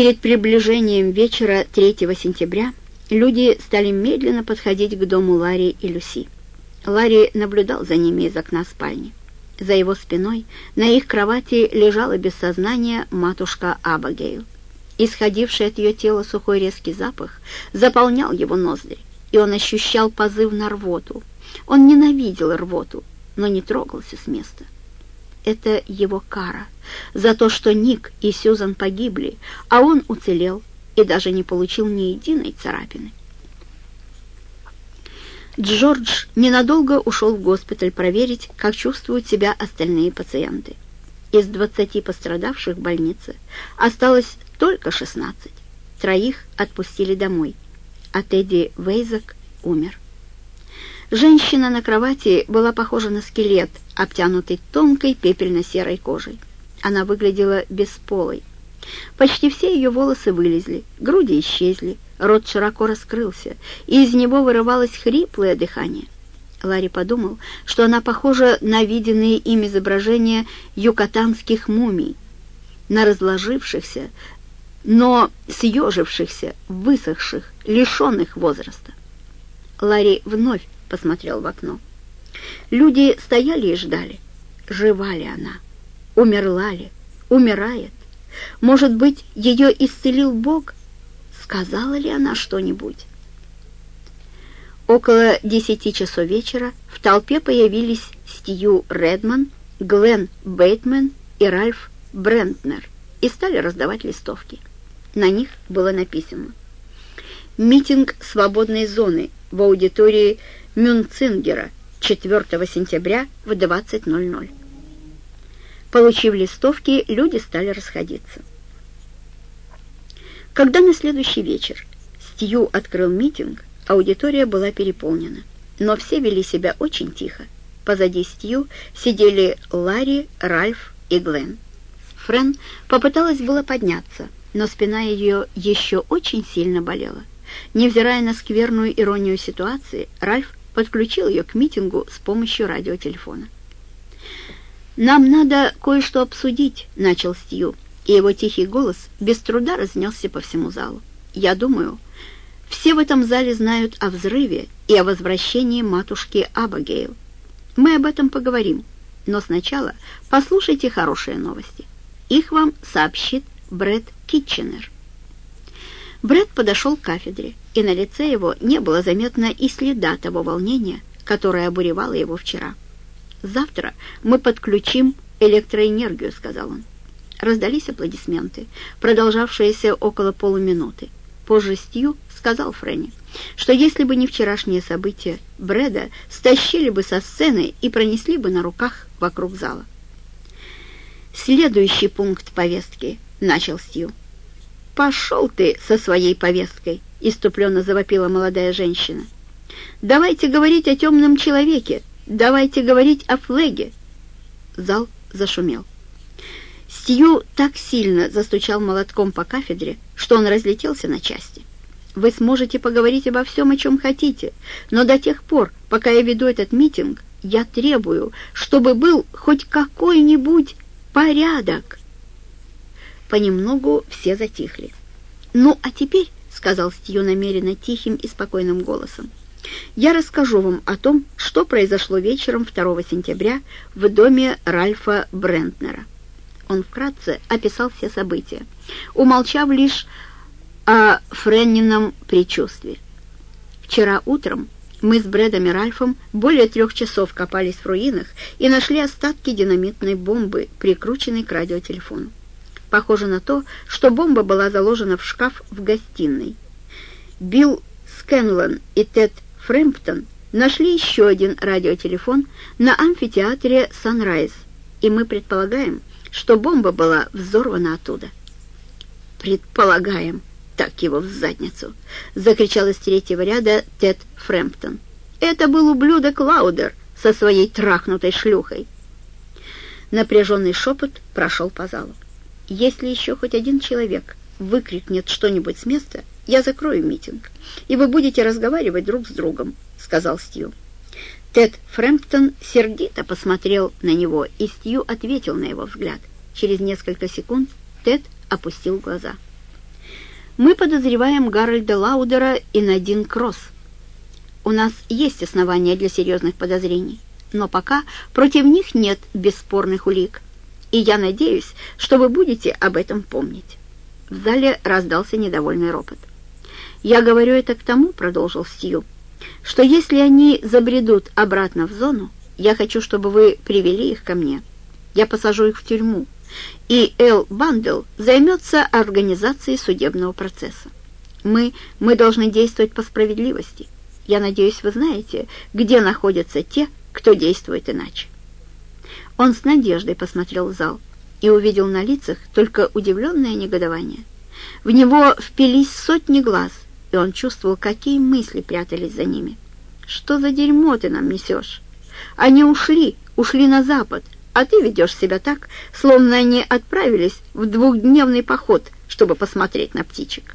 Перед приближением вечера 3 сентября люди стали медленно подходить к дому Ларри и Люси. Ларри наблюдал за ними из окна спальни. За его спиной на их кровати лежала без сознания матушка Абагейл. Исходивший от ее тела сухой резкий запах заполнял его ноздри, и он ощущал позыв на рвоту. Он ненавидел рвоту, но не трогался с места. Это его кара за то, что Ник и Сьюзан погибли, а он уцелел и даже не получил ни единой царапины. Джордж ненадолго ушел в госпиталь проверить, как чувствуют себя остальные пациенты. Из двадцати пострадавших в больнице осталось только шестнадцать. Троих отпустили домой, а Тедди Вейзак умер. Женщина на кровати была похожа на скелет, обтянутый тонкой пепельно-серой кожей. Она выглядела бесполой. Почти все ее волосы вылезли, груди исчезли, рот широко раскрылся, и из него вырывалось хриплое дыхание. Ларри подумал, что она похожа на виденные им изображения юкатанских мумий, на разложившихся, но съежившихся, высохших, лишенных возраста. Ларри вновь посмотрел в окно. Люди стояли и ждали, жива ли она, умерла ли, умирает. Может быть, ее исцелил Бог? Сказала ли она что-нибудь? Около десяти часов вечера в толпе появились Стью Редман, Глен Бейтман и Ральф Брентнер и стали раздавать листовки. На них было написано «Митинг свободной зоны в аудитории Мюнцингера 4 сентября в 20.00». Получив листовки, люди стали расходиться. Когда на следующий вечер Стью открыл митинг, аудитория была переполнена, но все вели себя очень тихо. Позади Стью сидели Ларри, Ральф и Глен. Френ попыталась было подняться, но спина ее еще очень сильно болела. Невзирая на скверную иронию ситуации, Ральф подключил ее к митингу с помощью радиотелефона. «Нам надо кое-что обсудить», — начал Стью, и его тихий голос без труда разнесся по всему залу. «Я думаю, все в этом зале знают о взрыве и о возвращении матушки Абагейл. Мы об этом поговорим, но сначала послушайте хорошие новости. Их вам сообщит Брэд Китченер». Брэд подошел к кафедре, и на лице его не было заметно и следа того волнения, которое обуревало его вчера. «Завтра мы подключим электроэнергию», — сказал он. Раздались аплодисменты, продолжавшиеся около полуминуты. Позже Стью сказал Фрэнни, что если бы не вчерашние события, Брэда стащили бы со сцены и пронесли бы на руках вокруг зала. «Следующий пункт повестки», — начал Стью. «Пошел ты со своей повесткой», — иступленно завопила молодая женщина. «Давайте говорить о темном человеке, Давайте говорить о флеге!» Зал зашумел. Стью так сильно застучал молотком по кафедре, что он разлетелся на части. «Вы сможете поговорить обо всем, о чем хотите, но до тех пор, пока я веду этот митинг, я требую, чтобы был хоть какой-нибудь порядок!» Понемногу все затихли. «Ну, а теперь», — сказал Стью намеренно тихим и спокойным голосом, я расскажу вам о том, что произошло вечером 2 сентября в доме Ральфа Брентнера. Он вкратце описал все события, умолчав лишь о Френнином предчувствии. Вчера утром мы с Брэдом и Ральфом более трех часов копались в руинах и нашли остатки динамитной бомбы, прикрученной к радиотелефону. Похоже на то, что бомба была заложена в шкаф в гостиной. Билл Скэнлон и Тед Фрэмптон нашли еще один радиотелефон на амфитеатре «Санрайз», и мы предполагаем, что бомба была взорвана оттуда. «Предполагаем, так его в задницу!» — закричал из третьего ряда Тед Фрэмптон. «Это был ублюдок Лаудер со своей трахнутой шлюхой!» Напряженный шепот прошел по залу. «Если еще хоть один человек выкрикнет что-нибудь с места, я закрою митинг, и вы будете разговаривать друг с другом», — сказал Стью. Тед Фрэмптон сердито посмотрел на него, и Стью ответил на его взгляд. Через несколько секунд Тед опустил глаза. Мы подозреваем Гарольда Лаудера и Надин Кросс. У нас есть основания для серьезных подозрений, но пока против них нет бесспорных улик, и я надеюсь, что вы будете об этом помнить». В зале раздался недовольный ропот. «Я говорю это к тому», — продолжил Стью, «что если они забредут обратно в зону, я хочу, чтобы вы привели их ко мне. Я посажу их в тюрьму, и Эл Бандел займется организацией судебного процесса. Мы, мы должны действовать по справедливости. Я надеюсь, вы знаете, где находятся те, кто действует иначе». Он с надеждой посмотрел в зал и увидел на лицах только удивленное негодование. В него впились сотни глаз, и он чувствовал, какие мысли прятались за ними. «Что за дерьмо ты нам несешь? Они ушли, ушли на запад, а ты ведешь себя так, словно они отправились в двухдневный поход, чтобы посмотреть на птичек».